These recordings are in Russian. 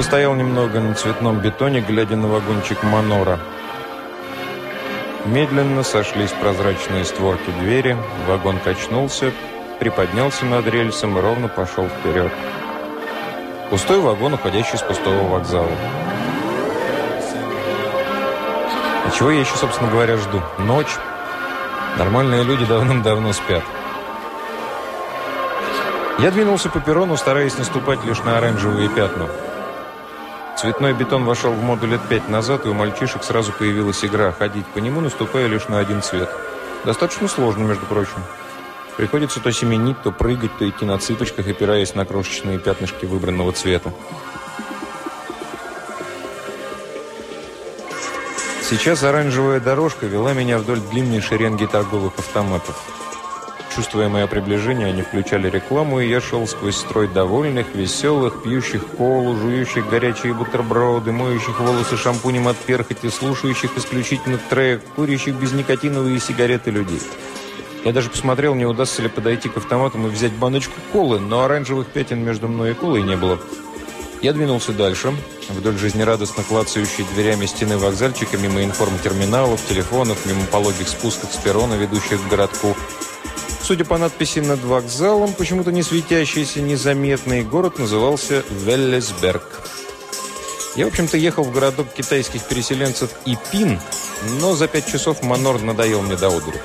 постоял немного на цветном бетоне, глядя на вагончик Манора. Медленно сошлись прозрачные створки двери, вагон качнулся, приподнялся над рельсом и ровно пошел вперед. Пустой вагон, уходящий с пустого вокзала. А чего я еще, собственно говоря, жду? Ночь. Нормальные люди давным-давно спят. Я двинулся по перрону, стараясь наступать лишь на оранжевые пятна. Цветной бетон вошел в моду лет пять назад, и у мальчишек сразу появилась игра ходить по нему, наступая лишь на один цвет. Достаточно сложно, между прочим. Приходится то семенить, то прыгать, то идти на цыпочках, опираясь на крошечные пятнышки выбранного цвета. Сейчас оранжевая дорожка вела меня вдоль длинной шеренги торговых автоматов. Чувствуя мое приближение, они включали рекламу, и я шел сквозь строй довольных, веселых, пьющих колу, жующих горячие бутерброды, моющих волосы шампунем от перхоти, слушающих исключительно трек, курящих безникотиновые сигареты людей. Я даже посмотрел, не удастся ли подойти к автоматам и взять баночку колы, но оранжевых пятен между мной и колой не было. Я двинулся дальше, вдоль жизнерадостно клацающей дверями стены вокзальчика, мимо информтерминалов, телефонов, мимо пологих спусков с перрона, ведущих к городку. Судя по надписи над вокзалом, почему-то не светящийся, незаметный, город назывался Веллесберг. Я, в общем-то, ехал в городок китайских переселенцев Ипин, но за пять часов Манор надоел мне до одури.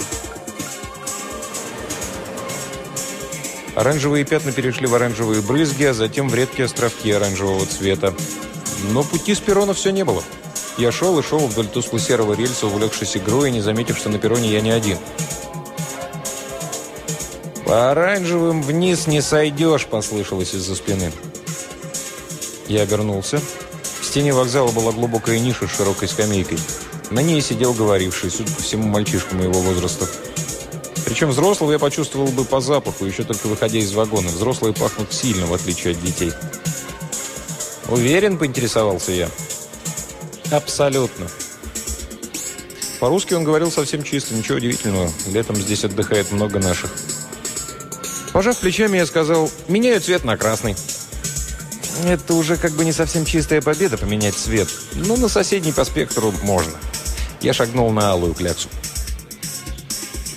Оранжевые пятна перешли в оранжевые брызги, а затем в редкие островки оранжевого цвета. Но пути с перрона все не было. Я шел и шел вдоль тускло-серого рельса, увлекшись игрой, не заметив, что на перроне я не один – «По оранжевым вниз не сойдешь», — послышалось из-за спины. Я обернулся. В стене вокзала была глубокая ниша с широкой скамейкой. На ней сидел говоривший, судя по всему, мальчишка моего возраста. Причем взрослого я почувствовал бы по запаху, еще только выходя из вагона. Взрослые пахнут сильно, в отличие от детей. «Уверен?» – поинтересовался я. «Абсолютно». По-русски он говорил совсем чисто, ничего удивительного. Летом здесь отдыхает много наших. Пожав плечами, я сказал, меняю цвет на красный. Это уже как бы не совсем чистая победа поменять цвет, но на соседний по спектру можно. Я шагнул на алую кляксу.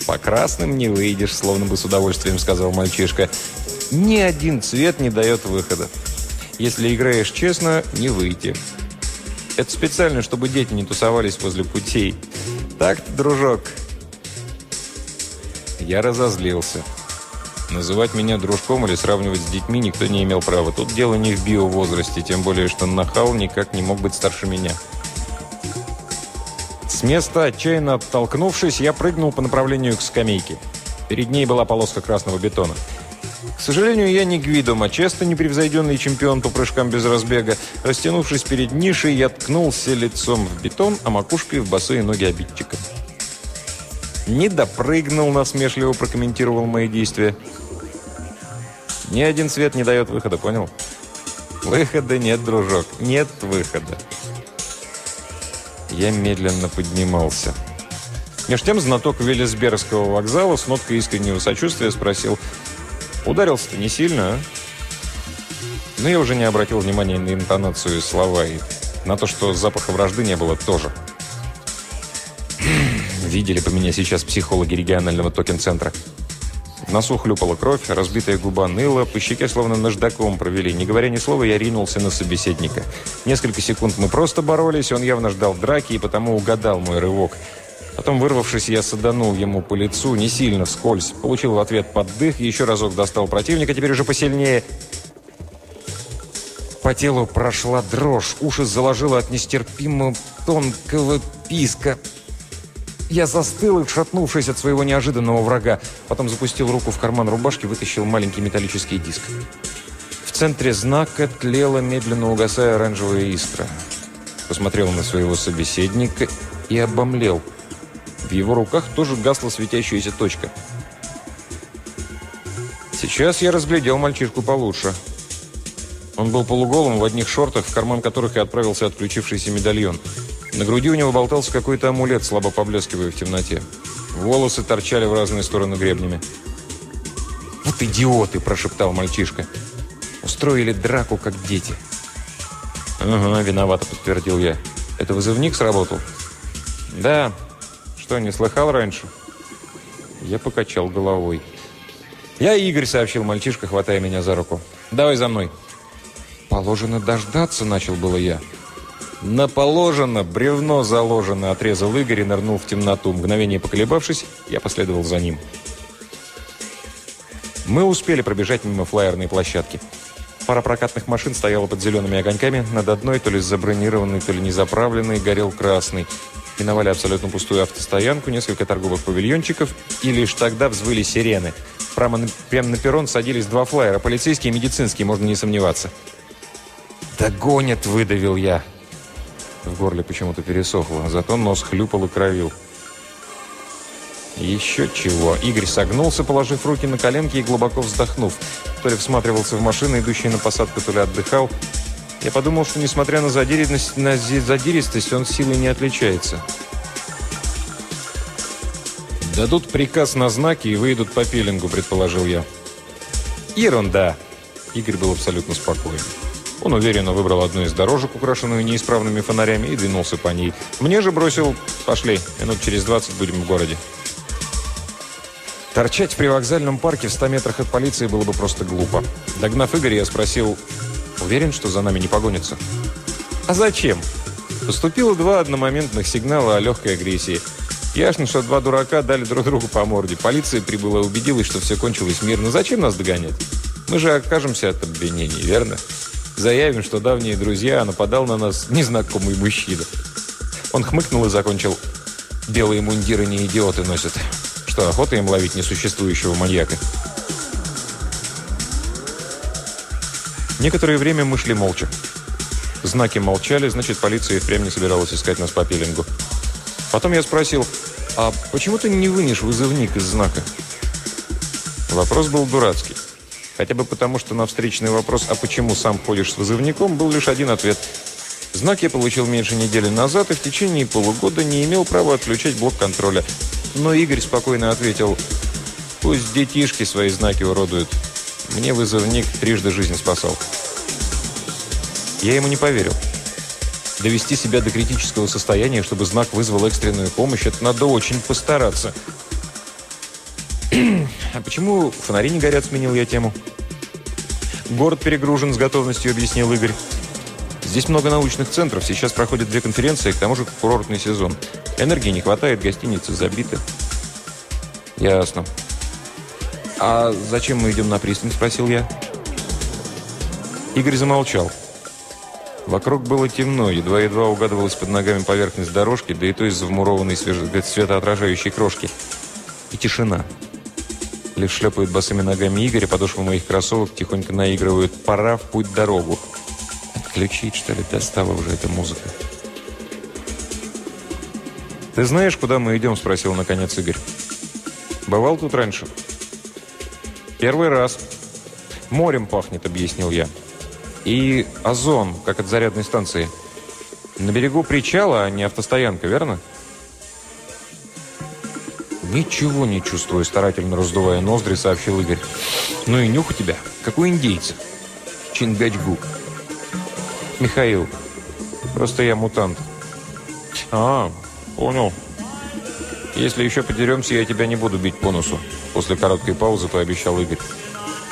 «По красным не выйдешь», словно бы с удовольствием сказал мальчишка. «Ни один цвет не дает выхода. Если играешь честно, не выйти. Это специально, чтобы дети не тусовались возле путей. Так, дружок?» Я разозлился. Называть меня дружком или сравнивать с детьми никто не имел права. Тут дело не в биовозрасте, тем более, что нахал никак не мог быть старше меня. С места, отчаянно оттолкнувшись, я прыгнул по направлению к скамейке. Перед ней была полоска красного бетона. К сожалению, я не Гвидо Мачесто, непревзойденный чемпион по прыжкам без разбега. Растянувшись перед нишей, я ткнулся лицом в бетон, а макушкой в босые ноги обидчика. «Не допрыгнул», — насмешливо прокомментировал мои действия. «Ни один цвет не дает выхода, понял?» «Выхода нет, дружок, нет выхода». Я медленно поднимался. Меж тем знаток Велесбергского вокзала с ноткой искреннего сочувствия спросил, «Ударился-то не сильно, а?» Но я уже не обратил внимания на интонацию слова и на то, что запаха вражды не было тоже. Видели бы меня сейчас психологи регионального токен-центра. В носу хлюпала кровь, разбитая губа ныла, по щеке словно наждаком провели. Не говоря ни слова, я ринулся на собеседника. Несколько секунд мы просто боролись, он явно ждал драки и потому угадал мой рывок. Потом, вырвавшись, я саданул ему по лицу, не сильно, вскользь. Получил в ответ поддых, еще разок достал противника, теперь уже посильнее. По телу прошла дрожь, уши заложило от нестерпимо тонкого писка. Я застыл, шатнувшись от своего неожиданного врага. Потом запустил руку в карман рубашки, вытащил маленький металлический диск. В центре знака тлела, медленно угасая оранжевая искра. Посмотрел на своего собеседника и обомлел. В его руках тоже гасла светящаяся точка. Сейчас я разглядел мальчишку получше. Он был полуголым в одних шортах, в карман которых и отправился отключившийся медальон. На груди у него болтался какой-то амулет, слабо поблескивая в темноте. Волосы торчали в разные стороны гребнями. «Вот «Вот идиоты!» – прошептал мальчишка. «Устроили драку, как дети». «Ага, виновато», – подтвердил я. «Это вызывник сработал?» «Да. Что, не слыхал раньше?» Я покачал головой. «Я Игорь», — сообщил мальчишка, хватая меня за руку. «Давай за мной». «Положено дождаться», — начал было я. «На положено, бревно заложено», — отрезал Игорь и нырнул в темноту. Мгновение поколебавшись, я последовал за ним. Мы успели пробежать мимо флайерной площадки. Пара прокатных машин стояла под зелеными огоньками. Над одной, то ли забронированной, то ли не заправленной, горел красный. Миновали абсолютно пустую автостоянку, несколько торговых павильончиков, и лишь тогда взвыли сирены. Прямо на, прямо на перрон садились два флайера, полицейские и медицинские, можно не сомневаться. «Догонят!» – выдавил я. В горле почему-то пересохло, зато нос хлюпал и кровил. Еще чего. Игорь согнулся, положив руки на коленки и глубоко вздохнув. То ли всматривался в машины, идущие на посадку, то ли отдыхал. Я подумал, что несмотря на задиристость, на задиристость он силой не отличается. «Дадут приказ на знаки и выйдут по пилингу», — предположил я. «Ерунда!» Игорь был абсолютно спокоен. Он уверенно выбрал одну из дорожек, украшенную неисправными фонарями, и двинулся по ней. Мне же бросил «пошли, минут через 20 будем в городе». Торчать в привокзальном парке в 100 метрах от полиции было бы просто глупо. Догнав Игоря, я спросил, Уверен, что за нами не погонятся? А зачем? Поступило два одномоментных сигнала о легкой агрессии. Ясно, что два дурака дали друг другу по морде. Полиция прибыла и убедилась, что все кончилось мирно. Зачем нас догонять? Мы же окажемся от обвинений, верно? Заявим, что давние друзья, а нападал на нас незнакомый мужчина. Он хмыкнул и закончил. Белые мундиры не идиоты носят. Что, охота им ловить несуществующего маньяка? Некоторое время мы шли молча. Знаки молчали, значит, полиция впрямь не собиралась искать нас по пилингу. Потом я спросил, а почему ты не вынешь вызывник из знака? Вопрос был дурацкий. Хотя бы потому, что на встречный вопрос, а почему сам ходишь с вызывником, был лишь один ответ. Знак я получил меньше недели назад и в течение полугода не имел права отключать блок контроля. Но Игорь спокойно ответил, пусть детишки свои знаки уродуют. Мне вызовник трижды жизнь спасал. Я ему не поверил. Довести себя до критического состояния, чтобы знак вызвал экстренную помощь, это надо очень постараться. «А почему фонари не горят?» – сменил я тему. «Город перегружен», – с готовностью объяснил Игорь. «Здесь много научных центров, сейчас проходят две конференции, к тому же курортный сезон. Энергии не хватает, гостиницы забиты». «Ясно. «А зачем мы идем на пристань?» – спросил я. Игорь замолчал. Вокруг было темно, едва-едва угадывалась под ногами поверхность дорожки, да и то из-за вмурованной светоотражающей крошки. И тишина. Лишь шлепают босыми ногами Игоря, подошвы моих кроссовок тихонько наигрывают «Пора в путь-дорогу». Отключить, что ли, достала уже эта музыка. «Ты знаешь, куда мы идем?» – спросил наконец Игорь. «Бывал тут раньше?» «Первый раз». «Морем пахнет», — объяснил я. «И озон, как от зарядной станции. На берегу причала, а не автостоянка, верно?» «Ничего не чувствую», — старательно раздувая ноздри, сообщил Игорь. «Ну и нюх у тебя, как у индейца. Чингачгу». «Михаил, просто я мутант». «А, понял. Если еще подеремся, я тебя не буду бить по носу». После короткой паузы пообещал Игорь.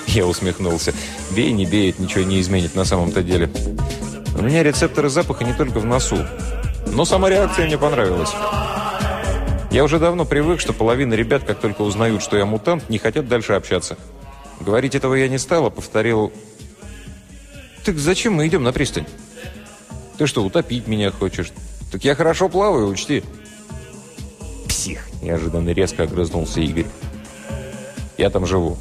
Я усмехнулся. Бей, не бей, это ничего не изменит на самом-то деле. У меня рецепторы запаха не только в носу. Но сама реакция мне понравилась. Я уже давно привык, что половина ребят, как только узнают, что я мутант, не хотят дальше общаться. Говорить этого я не стал, а повторил... «Так зачем мы идем на пристань?» «Ты что, утопить меня хочешь?» «Так я хорошо плаваю, учти». «Псих!» – неожиданно резко огрызнулся Игорь. Я там живу».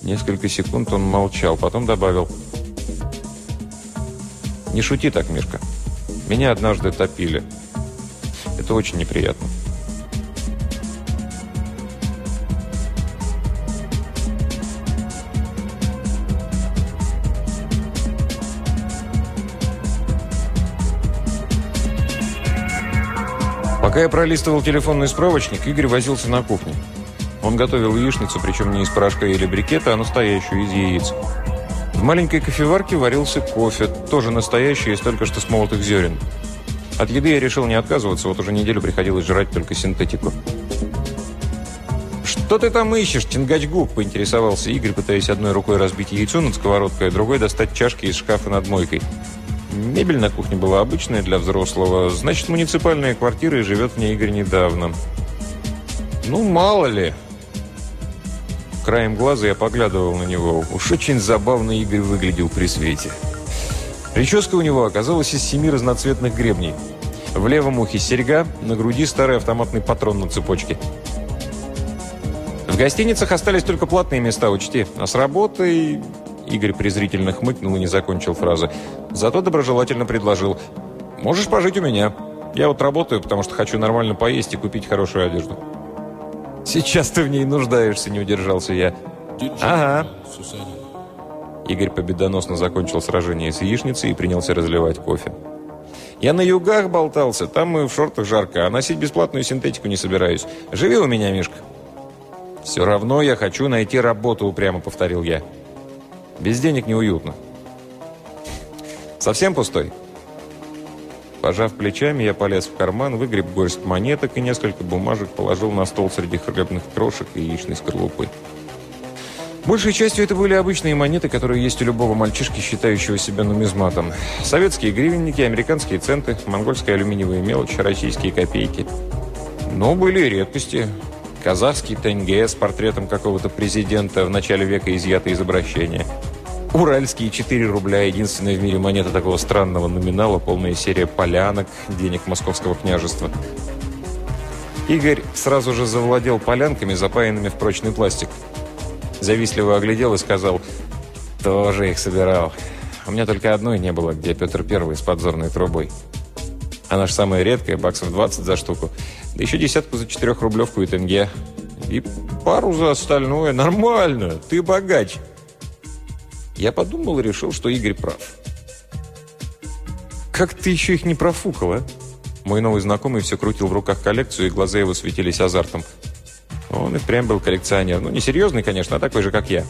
Несколько секунд он молчал, потом добавил. «Не шути так, Мишка. Меня однажды топили. Это очень неприятно». Пока я пролистывал телефонный справочник, Игорь возился на кухне. Он готовил яичницу, причем не из порошка или брикета, а настоящую, из яиц. В маленькой кофеварке варился кофе, тоже настоящий, из только что смолотых зерен. От еды я решил не отказываться, вот уже неделю приходилось жрать только синтетику. «Что ты там ищешь, Чингачгук?» – поинтересовался Игорь, пытаясь одной рукой разбить яйцо над сковородкой, а другой достать чашки из шкафа над мойкой. Мебель на кухне была обычная для взрослого, значит, муниципальная квартира и живет в ней Игорь недавно. «Ну, мало ли!» Краем глаза я поглядывал на него. Уж очень забавно Игорь выглядел при свете. Прическа у него оказалась из семи разноцветных гребней. В левом ухе серьга, на груди старый автоматный патрон на цепочке. В гостиницах остались только платные места, учти. А с работой... Игорь презрительно хмыкнул и не закончил фразы. Зато доброжелательно предложил. «Можешь пожить у меня. Я вот работаю, потому что хочу нормально поесть и купить хорошую одежду». «Сейчас ты в ней нуждаешься», — не удержался я. «Ага». Игорь победоносно закончил сражение с яичницей и принялся разливать кофе. «Я на югах болтался, там мы в шортах жарко, а носить бесплатную синтетику не собираюсь. Живи у меня, Мишка». «Все равно я хочу найти работу», — упрямо повторил я. «Без денег неуютно». «Совсем пустой?» Пожав плечами, я полез в карман, выгреб горсть монеток и несколько бумажек положил на стол среди хлебных крошек и яичной скорлупы. Большей частью это были обычные монеты, которые есть у любого мальчишки, считающего себя нумизматом. Советские гривенники, американские центы, монгольская алюминиевая мелочь, российские копейки. Но были и редкости. Казахский тенге с портретом какого-то президента в начале века изъято из обращения – Уральские 4 рубля – единственная в мире монета такого странного номинала, полная серия полянок, денег московского княжества. Игорь сразу же завладел полянками, запаянными в прочный пластик. Завистливо оглядел и сказал, «Тоже их собирал. У меня только одной не было, где Петр Первый с подзорной трубой. Она же самая редкая, баксов 20 за штуку. Да еще десятку за четырехрублевку и тенге. И пару за остальное. Нормально, ты богач». Я подумал и решил, что Игорь прав. «Как ты еще их не профукал, а?» Мой новый знакомый все крутил в руках коллекцию, и глаза его светились азартом. Он и прям был коллекционер. Ну, не серьезный, конечно, а такой же, как я.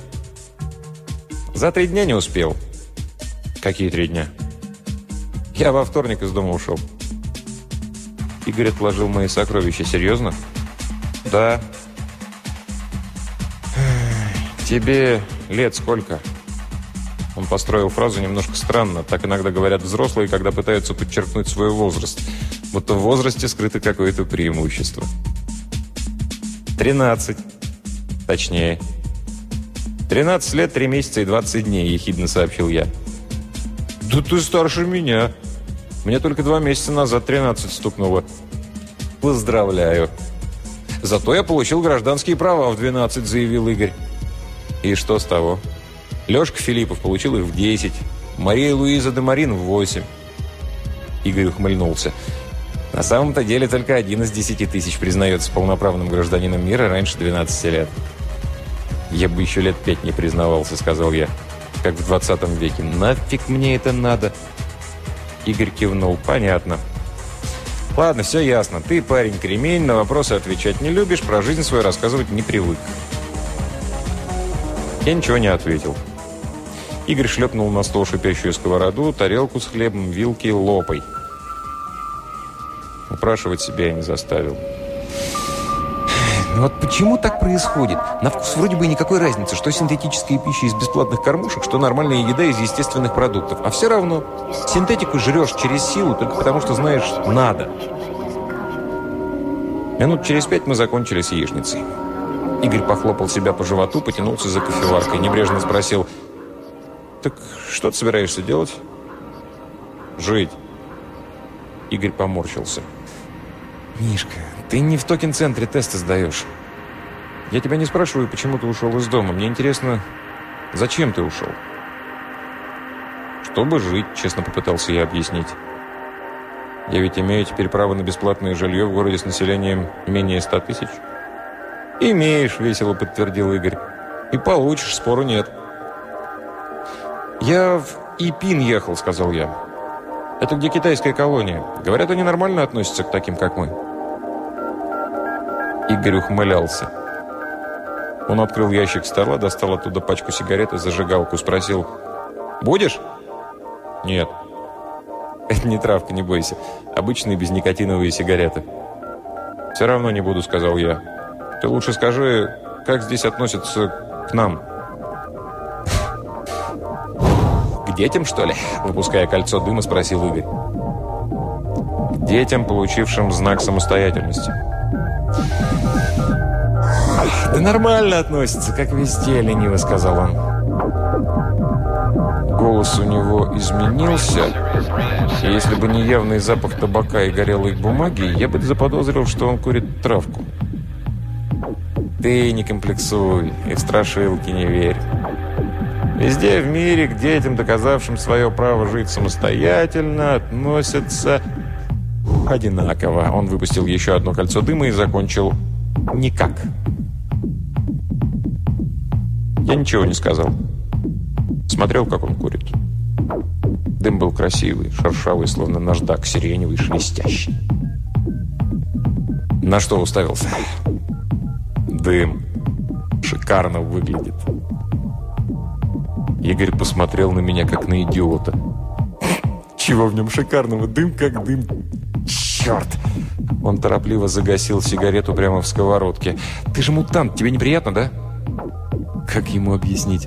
За три дня не успел. Какие три дня? Я во вторник из дома ушел. Игорь отложил мои сокровища. Серьезно? Да. Тебе лет сколько? Он построил фразу немножко странно. Так иногда говорят взрослые, когда пытаются подчеркнуть свой возраст. Будто в возрасте скрыто какое-то преимущество. «Тринадцать. Точнее. Тринадцать лет, три месяца и двадцать дней», – ехидно сообщил я. «Да ты старше меня. Мне только два месяца назад тринадцать стукнуло». «Поздравляю». «Зато я получил гражданские права в 12», – заявил Игорь. «И что с того?» Лешка Филиппов получил их в 10, Мария Луиза Демарин в 8. Игорь ухмыльнулся. На самом-то деле только один из 10 тысяч признается полноправным гражданином мира раньше 12 лет. «Я бы еще лет пять не признавался», — сказал я. «Как в 20 веке. Нафиг мне это надо?» Игорь кивнул. «Понятно». «Ладно, все ясно. Ты парень кремень, на вопросы отвечать не любишь, про жизнь свою рассказывать не привык». Я ничего не ответил. Игорь шлепнул на стол шипящую сковороду, тарелку с хлебом, вилки, лопой. Упрашивать себя я не заставил. Вот почему так происходит? На вкус вроде бы никакой разницы, что синтетическая пища из бесплатных кормушек, что нормальная еда из естественных продуктов. А все равно синтетику жрешь через силу только потому, что знаешь «надо». Минут через пять мы закончили с яичницей. Игорь похлопал себя по животу, потянулся за кофеваркой, небрежно спросил – «Так что ты собираешься делать?» «Жить». Игорь поморщился. «Мишка, ты не в токен-центре тесты сдаешь. Я тебя не спрашиваю, почему ты ушел из дома. Мне интересно, зачем ты ушел?» «Чтобы жить», — честно попытался я объяснить. «Я ведь имею теперь право на бесплатное жилье в городе с населением менее ста тысяч». «Имеешь», — весело подтвердил Игорь. «И получишь, спору нет». «Я в Ипин ехал», — сказал я. «Это где китайская колония. Говорят, они нормально относятся к таким, как мы». Игорь ухмылялся. Он открыл ящик стола, достал оттуда пачку сигарет и зажигалку. Спросил, «Будешь?» «Нет». «Это не травка, не бойся. Обычные безникотиновые сигареты». «Все равно не буду», — сказал я. «Ты лучше скажи, как здесь относятся к нам?» «К детям, что ли?» — выпуская кольцо дыма, спросил Игорь. «К детям, получившим знак самостоятельности». «Да нормально относится, как везде», — лениво сказал он. Голос у него изменился, и если бы не явный запах табака и горелой бумаги, я бы заподозрил, что он курит травку. «Ты не комплексуй и в страшилки не верь. Везде в мире к детям, доказавшим свое право жить самостоятельно, относятся одинаково». Он выпустил еще одно кольцо дыма и закончил «никак». Я ничего не сказал. Смотрел, как он курит. Дым был красивый, шершавый, словно наждак, сиреневый, шелестящий. На что уставился? Дым. Шикарно выглядит. Игорь посмотрел на меня, как на идиота. Чего в нем шикарного? Дым как дым. Черт! Он торопливо загасил сигарету прямо в сковородке. Ты же мутант, тебе неприятно, да? Как ему объяснить?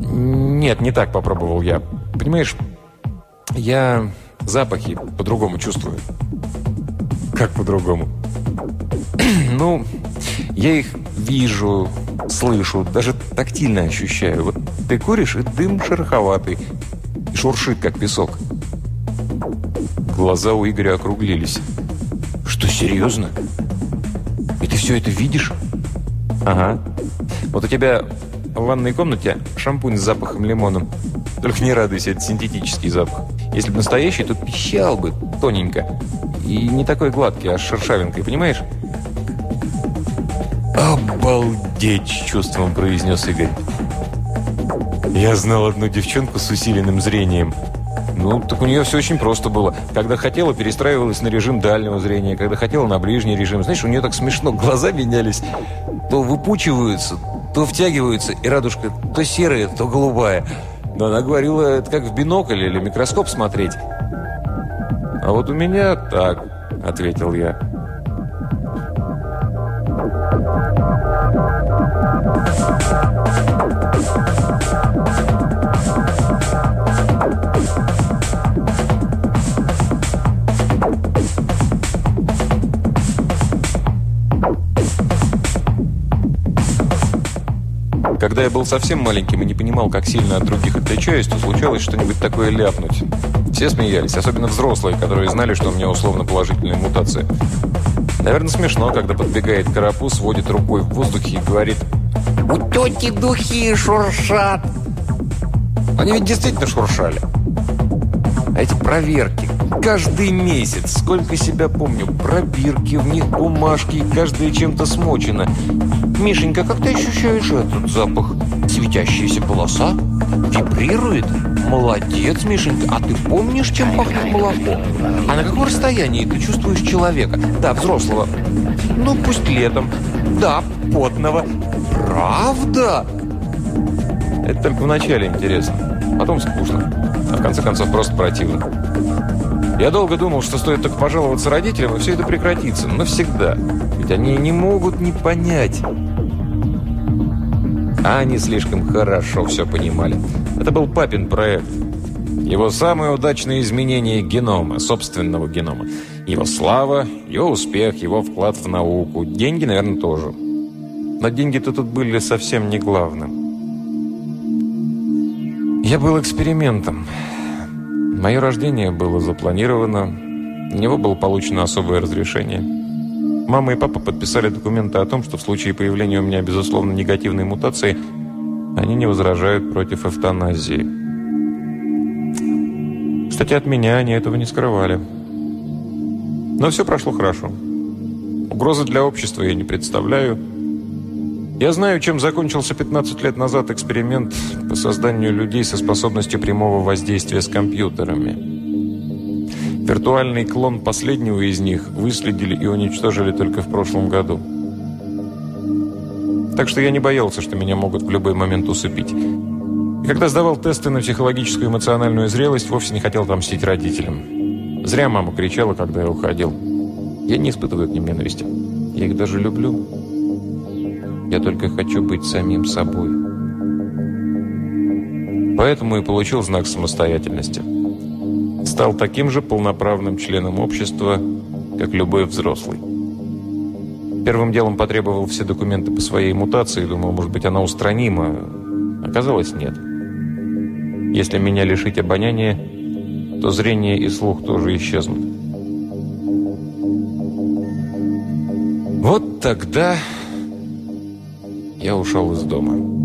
Нет, не так попробовал я. Понимаешь, я запахи по-другому чувствую. Как по-другому? ну, я их вижу, слышу, даже тактильно ощущаю. Ты куришь, и дым шероховатый, и шуршит, как песок. Глаза у Игоря округлились. Что, серьезно? И ты все это видишь? Ага. Вот у тебя в ванной комнате шампунь с запахом лимона. Только не радуйся, это синтетический запах. Если бы настоящий, то пищал бы тоненько. И не такой гладкий, а с шершавинкой, понимаешь? «Обалдеть!» – чувством произнес Игорь. Я знал одну девчонку с усиленным зрением. Ну, так у нее все очень просто было. Когда хотела, перестраивалась на режим дальнего зрения. Когда хотела, на ближний режим. Знаешь, у нее так смешно глаза менялись. То выпучиваются, то втягиваются, и радужка то серая, то голубая. Но она говорила, это как в бинокль или микроскоп смотреть. «А вот у меня так», — ответил я. Когда я был совсем маленьким и не понимал, как сильно от других отличаюсь, то случалось что-нибудь такое ляпнуть. Все смеялись, особенно взрослые, которые знали, что у меня условно положительная мутация. Наверное, смешно, когда подбегает карапуз, водит рукой в воздухе и говорит «У тети духи шуршат!» Они ведь действительно шуршали. А эти проверки, каждый месяц, сколько себя помню, пробирки, в них бумажки, каждая чем-то смочена. «Мишенька, как ты ощущаешь этот запах? Светящаяся полоса? Вибрирует? Молодец, Мишенька. А ты помнишь, чем пахнет молоко? А на каком расстоянии ты чувствуешь человека? Да, взрослого. Ну, пусть летом. Да, потного. Правда? Это только вначале интересно. Потом скучно. А в конце концов просто противно. Я долго думал, что стоит только пожаловаться родителям, и все это прекратится. Навсегда. Ведь они не могут не понять. А они слишком хорошо все понимали. Это был папин проект. Его самое удачное изменение генома, собственного генома. Его слава, его успех, его вклад в науку. Деньги, наверное, тоже. Но деньги-то тут были совсем не главным. Я был экспериментом. Мое рождение было запланировано. У него было получено особое разрешение. Мама и папа подписали документы о том, что в случае появления у меня, безусловно, негативной мутации, они не возражают против эвтаназии. Кстати, от меня они этого не скрывали. Но все прошло хорошо. Угрозы для общества я не представляю. Я знаю, чем закончился 15 лет назад эксперимент по созданию людей со способностью прямого воздействия с компьютерами. Виртуальный клон последнего из них выследили и уничтожили только в прошлом году. Так что я не боялся, что меня могут в любой момент усыпить. Когда сдавал тесты на психологическую и эмоциональную зрелость, вовсе не хотел отомстить родителям. Зря мама кричала, когда я уходил. Я не испытываю к ним ненависти. Я их даже люблю. Я только хочу быть самим собой. Поэтому и получил знак самостоятельности. Стал таким же полноправным членом общества, как любой взрослый. Первым делом потребовал все документы по своей мутации, думал, может быть, она устранима. Оказалось, нет. Если меня лишить обоняния, то зрение и слух тоже исчезнут. Вот тогда я ушел из дома.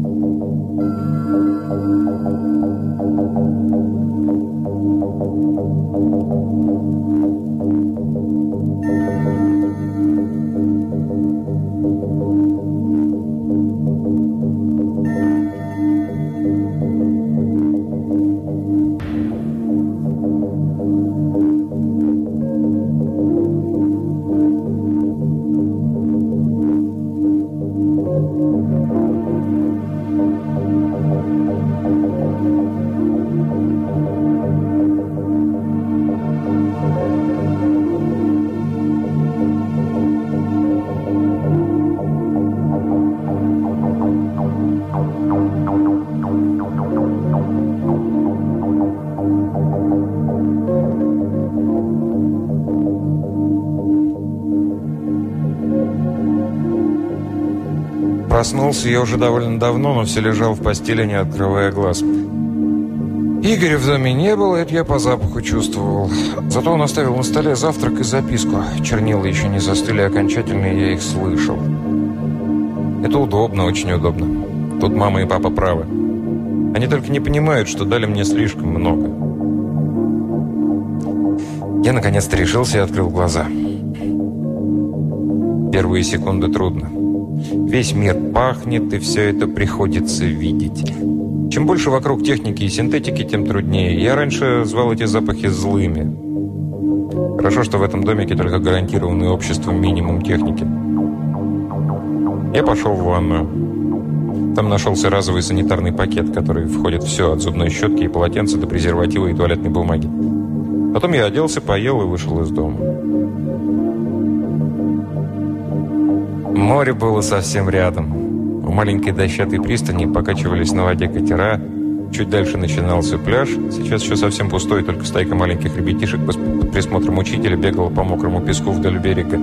Проснулся я уже довольно давно, но все лежал в постели, не открывая глаз. Игоря в доме не было, это я по запаху чувствовал. Зато он оставил на столе завтрак и записку. Чернила еще не застыли окончательно, и я их слышал. Это удобно, очень удобно. Тут мама и папа правы. Они только не понимают, что дали мне слишком много. Я наконец-то решился и открыл глаза. Первые секунды трудно. Весь мир пахнет, и все это приходится видеть. Чем больше вокруг техники и синтетики, тем труднее. Я раньше звал эти запахи злыми. Хорошо, что в этом домике только гарантированный обществом минимум техники. Я пошел в ванную. Там нашелся разовый санитарный пакет, который входит все, от зубной щетки и полотенца до презерватива и туалетной бумаги. Потом я оделся, поел и вышел из дома. Море было совсем рядом. У маленькой дощатой пристани покачивались на воде катера. Чуть дальше начинался пляж. Сейчас еще совсем пустой, только стайка маленьких ребятишек под присмотром учителя бегала по мокрому песку вдоль берега.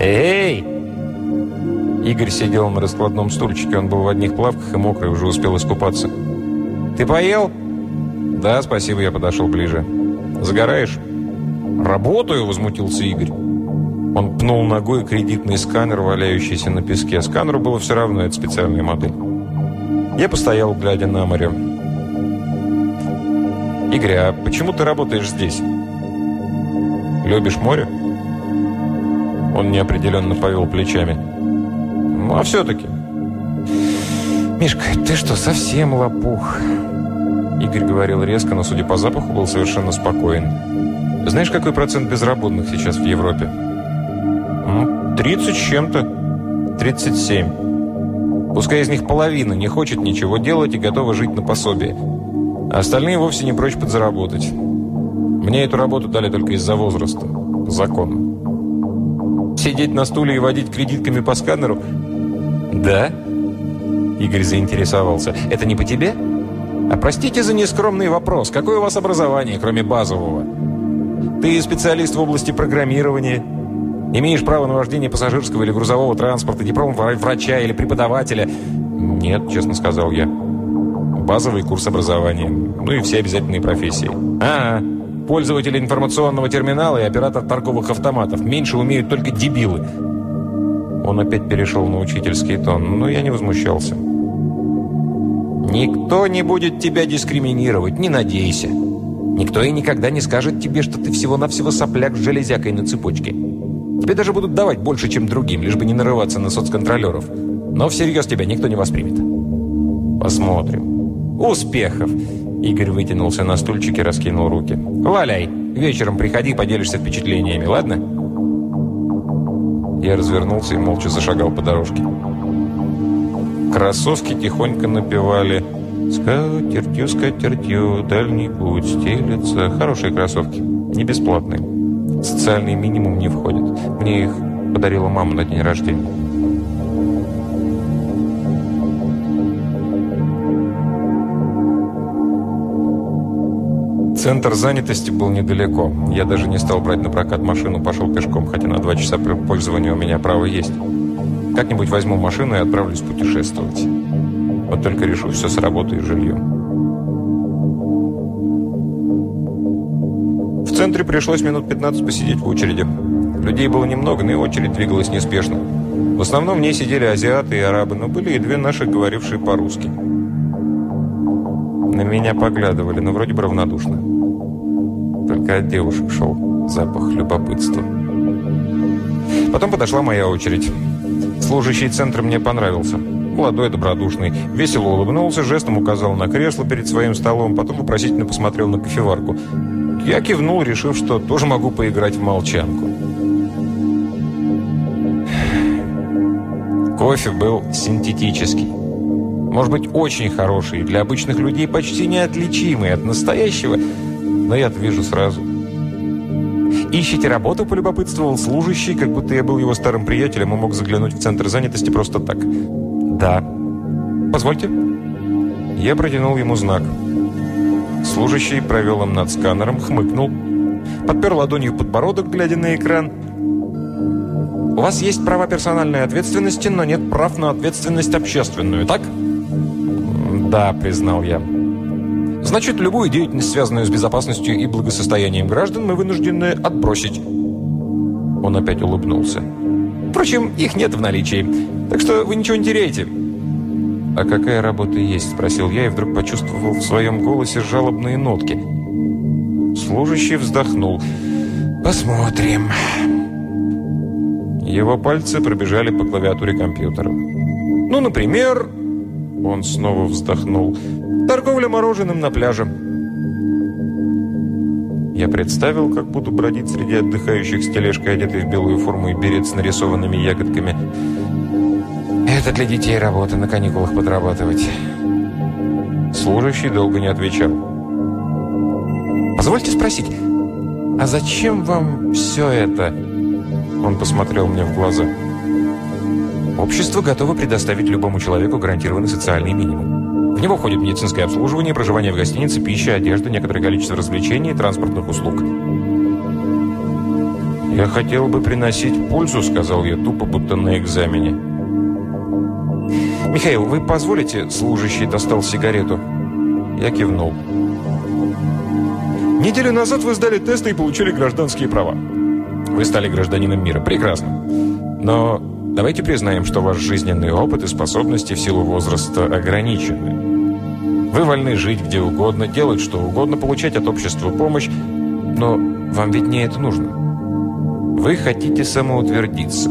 «Эй!» Игорь сидел на раскладном стульчике. Он был в одних плавках и мокрый, уже успел искупаться. «Ты поел?» «Да, спасибо, я подошел ближе». «Загораешь?» «Работаю!» – возмутился Игорь. Он пнул ногой кредитный сканер, валяющийся на песке. Сканеру было все равно, это специальная модель. Я постоял, глядя на море. «Игорь, а почему ты работаешь здесь? Любишь море?» Он неопределенно повел плечами. «Ну, а все-таки...» «Мишка, ты что, совсем лопух?» Игорь говорил резко, но, судя по запаху, был совершенно спокоен. «Знаешь, какой процент безработных сейчас в Европе?» 30 с чем-то. 37. Пускай из них половина не хочет ничего делать и готова жить на пособие. А остальные вовсе не прочь подзаработать. Мне эту работу дали только из-за возраста. По закону. Сидеть на стуле и водить кредитками по сканеру? Да? Игорь заинтересовался. Это не по тебе? А простите за нескромный вопрос. Какое у вас образование, кроме базового? Ты специалист в области программирования? Имеешь право на вождение пассажирского или грузового транспорта, диплом врача или преподавателя? Нет, честно сказал я. Базовый курс образования. Ну и все обязательные профессии. А, -а. пользователь информационного терминала и оператор торговых автоматов. Меньше умеют только дебилы. Он опять перешел на учительский тон, но я не возмущался. Никто не будет тебя дискриминировать, не надейся. Никто и никогда не скажет тебе, что ты всего-навсего сопляк с железякой на цепочке. Тебе даже будут давать больше, чем другим, лишь бы не нарываться на соцконтролеров. Но всерьез тебя никто не воспримет. Посмотрим. Успехов! Игорь вытянулся на стульчике, раскинул руки. «Валяй! Вечером приходи, поделишься впечатлениями, ладно?» Я развернулся и молча зашагал по дорожке. Кроссовки тихонько напевали «Скатертью, скатертью, дальний путь стелется». Хорошие кроссовки, не бесплатные. Социальный минимум не входит. Мне их подарила мама на день рождения. Центр занятости был недалеко. Я даже не стал брать на прокат машину, пошел пешком, хотя на два часа пользования у меня право есть. Как-нибудь возьму машину и отправлюсь путешествовать. Вот только решу все с работой и жильем. Центре пришлось минут 15 посидеть в очереди. Людей было немного, но и очередь двигалась неспешно. В основном в ней сидели азиаты и арабы, но были и две наши, говорившие по-русски. На меня поглядывали, но вроде бы равнодушно. Только от девушек шел запах любопытства. Потом подошла моя очередь. Служащий центра мне понравился. Молодой, добродушный. Весело улыбнулся, жестом указал на кресло перед своим столом, потом вопросительно посмотрел на кофеварку. Я кивнул, решив, что тоже могу поиграть в молчанку. Кофе был синтетический. Может быть, очень хороший, для обычных людей почти неотличимый от настоящего, но я-то вижу сразу. «Ищите работу?» – полюбопытствовал служащий, как будто я был его старым приятелем и мог заглянуть в центр занятости просто так. «Да». «Позвольте». Я протянул ему знак. Служащий провел им над сканером, хмыкнул, подпер ладонью подбородок, глядя на экран. «У вас есть права персональной ответственности, но нет прав на ответственность общественную, так?» «Да», – признал я. «Значит, любую деятельность, связанную с безопасностью и благосостоянием граждан, мы вынуждены отбросить». Он опять улыбнулся. «Впрочем, их нет в наличии, так что вы ничего не теряете». «А какая работа есть?» – спросил я и вдруг почувствовал в своем голосе жалобные нотки. Служащий вздохнул. «Посмотрим». Его пальцы пробежали по клавиатуре компьютера. «Ну, например, он снова вздохнул. «Торговля мороженым на пляже». Я представил, как буду бродить среди отдыхающих с тележкой, одетый в белую форму и берет с нарисованными ягодками. «Это для детей работа, на каникулах подрабатывать». Служащий долго не отвечал. «Позвольте спросить, а зачем вам все это?» Он посмотрел мне в глаза. «Я Общество готово предоставить любому человеку гарантированный социальный минимум. В него входит медицинское обслуживание, проживание в гостинице, пища, одежда, некоторое количество развлечений и транспортных услуг. «Я хотел бы приносить пользу», — сказал я тупо, будто на экзамене. «Михаил, вы позволите?» — служащий достал сигарету. Я кивнул. «Неделю назад вы сдали тесты и получили гражданские права. Вы стали гражданином мира. Прекрасно. Но Давайте признаем, что ваш жизненный опыт и способности в силу возраста ограничены. Вы вольны жить где угодно, делать что угодно, получать от общества помощь, но вам ведь не это нужно. Вы хотите самоутвердиться.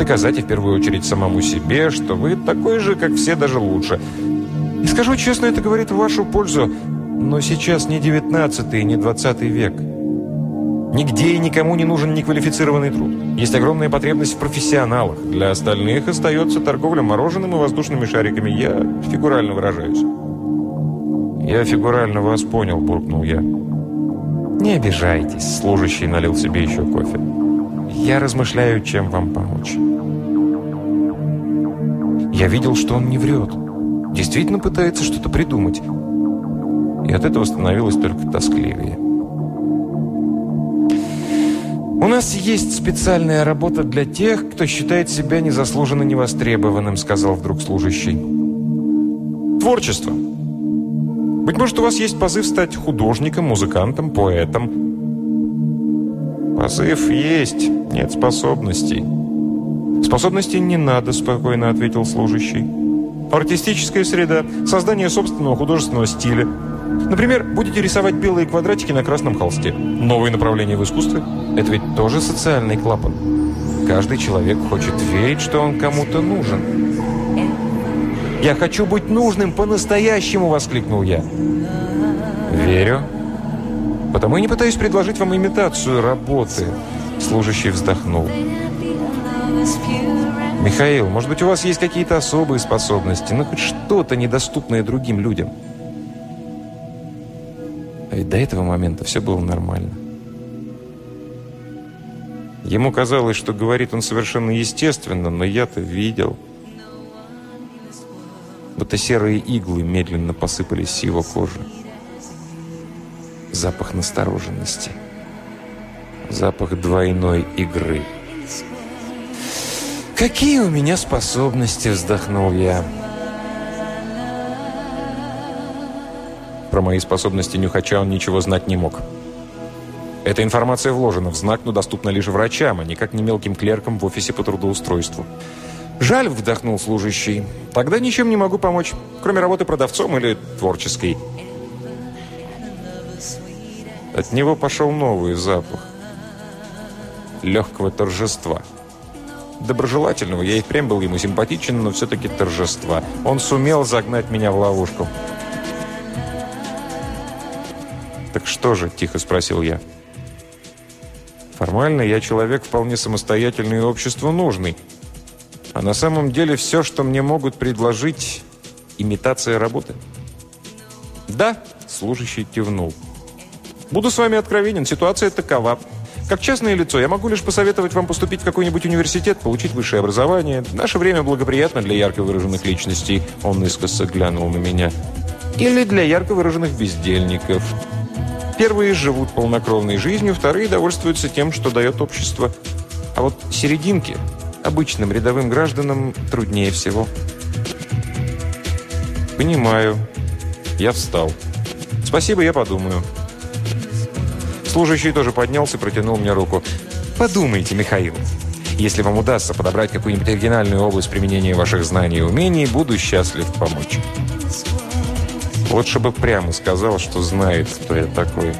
Доказать и в первую очередь самому себе, что вы такой же, как все, даже лучше. И скажу честно, это говорит в вашу пользу, но сейчас не 19 и не 20 век. Нигде и никому не нужен неквалифицированный труд. Есть огромная потребность в профессионалах. Для остальных остается торговля мороженым и воздушными шариками. Я фигурально выражаюсь. «Я фигурально вас понял», – буркнул я. «Не обижайтесь», – служащий налил себе еще кофе. «Я размышляю, чем вам помочь». Я видел, что он не врет. Действительно пытается что-то придумать. И от этого становилось только тоскливее. «У нас есть специальная работа для тех, кто считает себя незаслуженно невостребованным», сказал вдруг служащий. «Творчество. Быть может, у вас есть позыв стать художником, музыкантом, поэтом». «Позыв есть, нет способностей». «Способностей не надо», спокойно ответил служащий. «Артистическая среда, создание собственного художественного стиля – Например, будете рисовать белые квадратики на красном холсте. Новое направление в искусстве – это ведь тоже социальный клапан. Каждый человек хочет верить, что он кому-то нужен. «Я хочу быть нужным по-настоящему!» – воскликнул я. «Верю. Потому и не пытаюсь предложить вам имитацию работы». Служащий вздохнул. «Михаил, может быть, у вас есть какие-то особые способности, ну, хоть что-то недоступное другим людям?» А ведь до этого момента все было нормально. Ему казалось, что говорит он совершенно естественно, но я-то видел. Будто серые иглы медленно посыпались с его кожи. Запах настороженности. Запах двойной игры. «Какие у меня способности!» – вздохнул я. Про мои способности нюхача он ничего знать не мог. Эта информация вложена в знак, но доступна лишь врачам, а никак не мелким клеркам в офисе по трудоустройству. «Жаль», — вдохнул служащий. «Тогда ничем не могу помочь, кроме работы продавцом или творческой». От него пошел новый запах. Легкого торжества. Доброжелательного. Я и впрямь был ему симпатичен, но все-таки торжества. Он сумел загнать меня в ловушку. «Так что же?» – тихо спросил я. «Формально я человек вполне самостоятельный и обществу нужный. А на самом деле все, что мне могут предложить – имитация работы». «Да», – служащий кивнул. «Буду с вами откровенен, ситуация такова. Как частное лицо, я могу лишь посоветовать вам поступить в какой-нибудь университет, получить высшее образование. Наше время благоприятно для ярко выраженных личностей». Он искоса глянул на меня. «Или для ярко выраженных бездельников». Первые живут полнокровной жизнью, вторые довольствуются тем, что дает общество. А вот серединки, обычным рядовым гражданам, труднее всего. Понимаю. Я встал. Спасибо, я подумаю. Служащий тоже поднялся и протянул мне руку. Подумайте, Михаил. Если вам удастся подобрать какую-нибудь оригинальную область применения ваших знаний и умений, буду счастлив помочь. Лучше бы прямо сказал, что знает, кто я такой.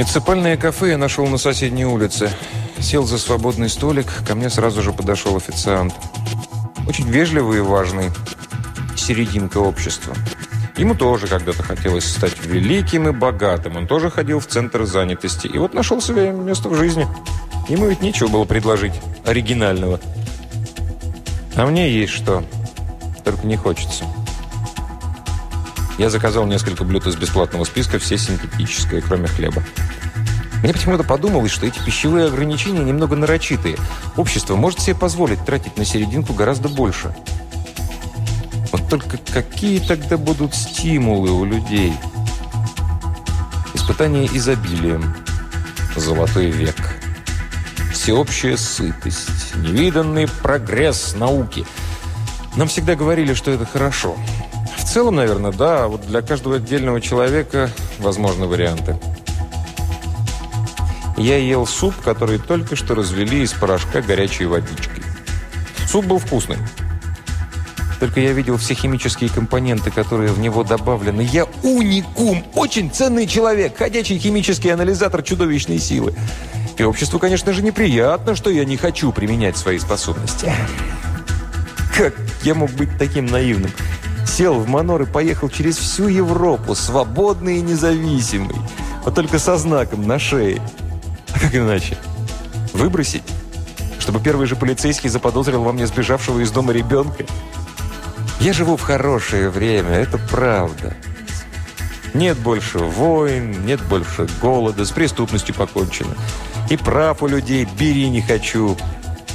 Муниципальное кафе я нашел на соседней улице. Сел за свободный столик, ко мне сразу же подошел официант. Очень вежливый и важный. Серединка общества. Ему тоже когда-то хотелось стать великим и богатым. Он тоже ходил в центр занятости. И вот нашел себе место в жизни. Ему ведь нечего было предложить оригинального. А мне есть что. Только не хочется. Я заказал несколько блюд из бесплатного списка, все синтетическое, кроме хлеба. Мне почему-то подумалось, что эти пищевые ограничения немного нарочитые. Общество может себе позволить тратить на серединку гораздо больше. Вот только какие тогда будут стимулы у людей? Испытание изобилием. Золотой век. Всеобщая сытость. Невиданный прогресс науки. Нам всегда говорили, что это хорошо. В целом, наверное, да, вот для каждого отдельного человека возможны варианты. Я ел суп, который только что развели из порошка горячей водичкой. Суп был вкусный. Только я видел все химические компоненты, которые в него добавлены. Я уникум, очень ценный человек, ходячий химический анализатор чудовищной силы. И обществу, конечно же, неприятно, что я не хочу применять свои способности. Как я мог быть таким наивным? Сел в Манор и поехал через всю Европу, свободный и независимый, а только со знаком на шее. А как иначе? Выбросить? Чтобы первый же полицейский заподозрил во мне сбежавшего из дома ребенка? Я живу в хорошее время, это правда. Нет больше войн, нет больше голода, с преступностью покончено. И прав у людей бери не хочу.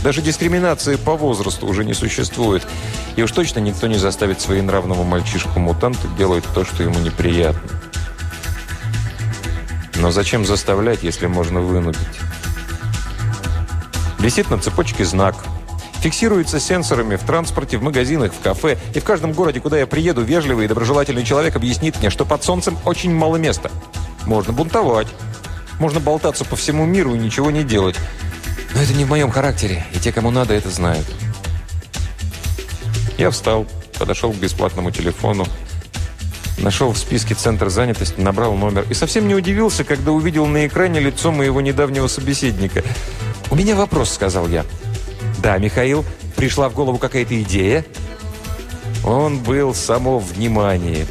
Даже дискриминации по возрасту уже не существует. И уж точно никто не заставит своенравного мальчишку-мутанта делать то, что ему неприятно. Но зачем заставлять, если можно вынудить? Висит на цепочке знак. Фиксируется сенсорами в транспорте, в магазинах, в кафе. И в каждом городе, куда я приеду, вежливый и доброжелательный человек объяснит мне, что под солнцем очень мало места. Можно бунтовать. Можно болтаться по всему миру и ничего не делать. Но это не в моем характере, и те, кому надо, это знают. Я встал, подошел к бесплатному телефону, Нашел в списке центр занятости, набрал номер. И совсем не удивился, когда увидел на экране лицо моего недавнего собеседника. «У меня вопрос», — сказал я. «Да, Михаил, пришла в голову какая-то идея?» Он был само внимание.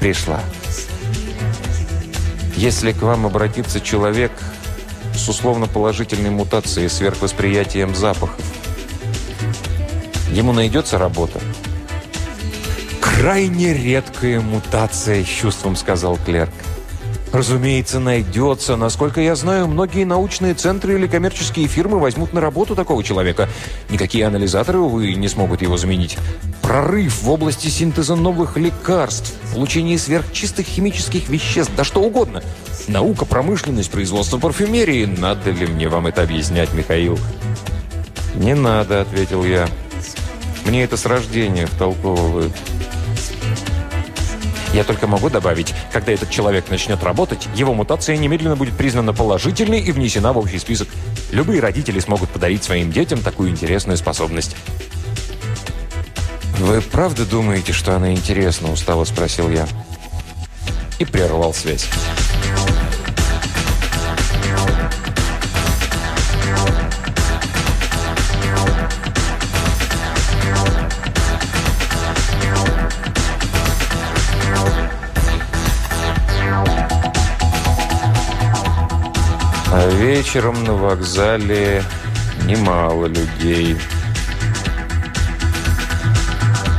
Пришла. Если к вам обратится человек с условно-положительной мутацией сверхвосприятием запахов, ему найдется работа? «Крайне редкая мутация», — чувством сказал клерк. Разумеется, найдется. Насколько я знаю, многие научные центры или коммерческие фирмы возьмут на работу такого человека. Никакие анализаторы, увы, не смогут его заменить. Прорыв в области синтеза новых лекарств, получение сверхчистых химических веществ, да что угодно. Наука, промышленность, производство парфюмерии. Надо ли мне вам это объяснять, Михаил? «Не надо», — ответил я. «Мне это с рождения втолковывают». Я только могу добавить, когда этот человек начнет работать, его мутация немедленно будет признана положительной и внесена в общий список. Любые родители смогут подарить своим детям такую интересную способность. «Вы правда думаете, что она интересна?» – устало спросил я. И прервал связь. А вечером на вокзале немало людей.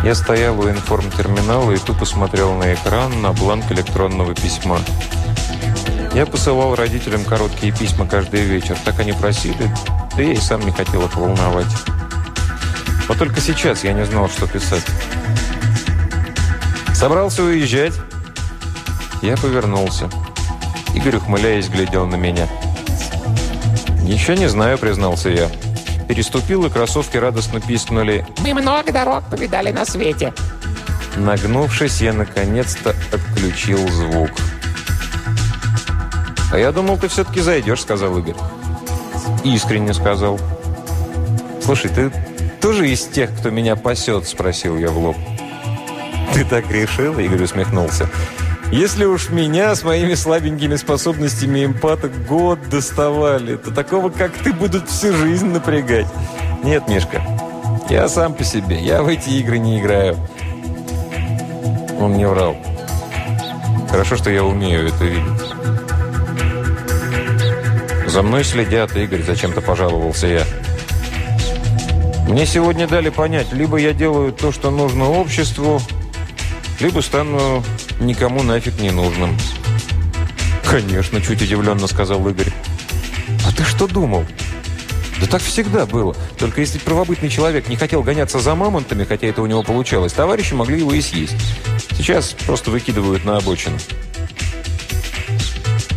Я стоял у информтерминала и тупо смотрел на экран на бланк электронного письма. Я посылал родителям короткие письма каждый вечер. Так они просили, да я и сам не хотел их волновать. Вот только сейчас я не знал, что писать. «Собрался уезжать?» Я повернулся. Игорь, ухмыляясь, глядел на меня – «Еще не знаю», — признался я. Переступил, и кроссовки радостно пискнули. «Мы много дорог повидали на свете». Нагнувшись, я наконец-то отключил звук. «А я думал, ты все-таки зайдешь», — сказал Игорь. Искренне сказал. «Слушай, ты тоже из тех, кто меня пасет?» — спросил я в лоб. «Ты так решил?» — Игорь усмехнулся. Если уж меня с моими слабенькими способностями эмпата год доставали, то такого, как ты, будут всю жизнь напрягать. Нет, Мишка, я сам по себе, я в эти игры не играю. Он не врал. Хорошо, что я умею это видеть. За мной следят, Игорь, зачем-то пожаловался я. Мне сегодня дали понять, либо я делаю то, что нужно обществу, либо стану никому нафиг не нужным. «Конечно», – чуть удивленно сказал Игорь. «А ты что думал?» «Да так всегда было. Только если правобытный человек не хотел гоняться за мамонтами, хотя это у него получалось, товарищи могли его и съесть. Сейчас просто выкидывают на обочину».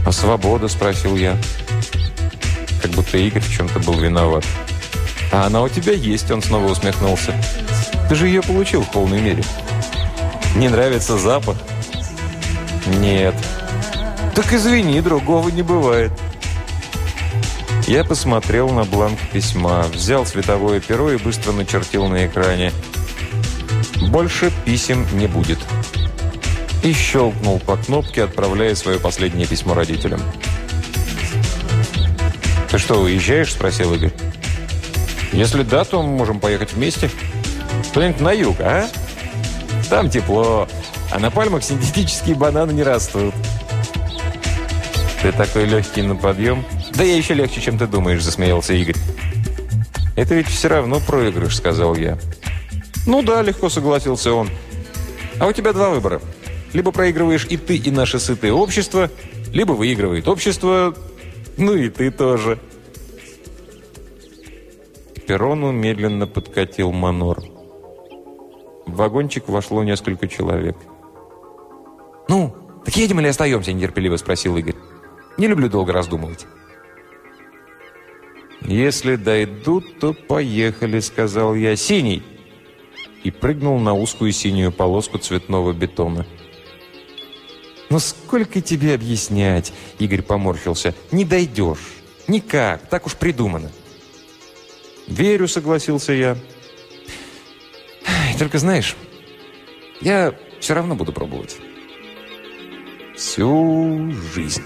«А свобода?» – спросил я. Как будто Игорь в чем-то был виноват. «А она у тебя есть», – он снова усмехнулся. «Ты же ее получил в полной мере». «Не нравится запах?» «Нет». «Так извини, другого не бывает». Я посмотрел на бланк письма, взял световое перо и быстро начертил на экране. «Больше писем не будет». И щелкнул по кнопке, отправляя свое последнее письмо родителям. «Ты что, уезжаешь?» – спросил Игорь. «Если да, то мы можем поехать вместе. Куда-нибудь на юг, а? Там тепло. А на пальмах синтетические бананы не растут. Ты такой легкий на подъем? Да я еще легче, чем ты думаешь, засмеялся Игорь. Это ведь все равно проигрыш, сказал я. Ну да, легко согласился он. А у тебя два выбора. Либо проигрываешь и ты, и наше сытое общество, либо выигрывает общество, ну и ты тоже. К перрону медленно подкатил манор. В вагончик вошло несколько человек. «Ну, так едем или остаемся?» – нетерпеливо спросил Игорь. «Не люблю долго раздумывать». «Если дойдут, то поехали», – сказал я. «Синий!» И прыгнул на узкую синюю полоску цветного бетона. «Ну сколько тебе объяснять?» – Игорь поморщился. «Не дойдешь. Никак. Так уж придумано». «Верю», – согласился я. «Только знаешь, я все равно буду пробовать» всю жизнь.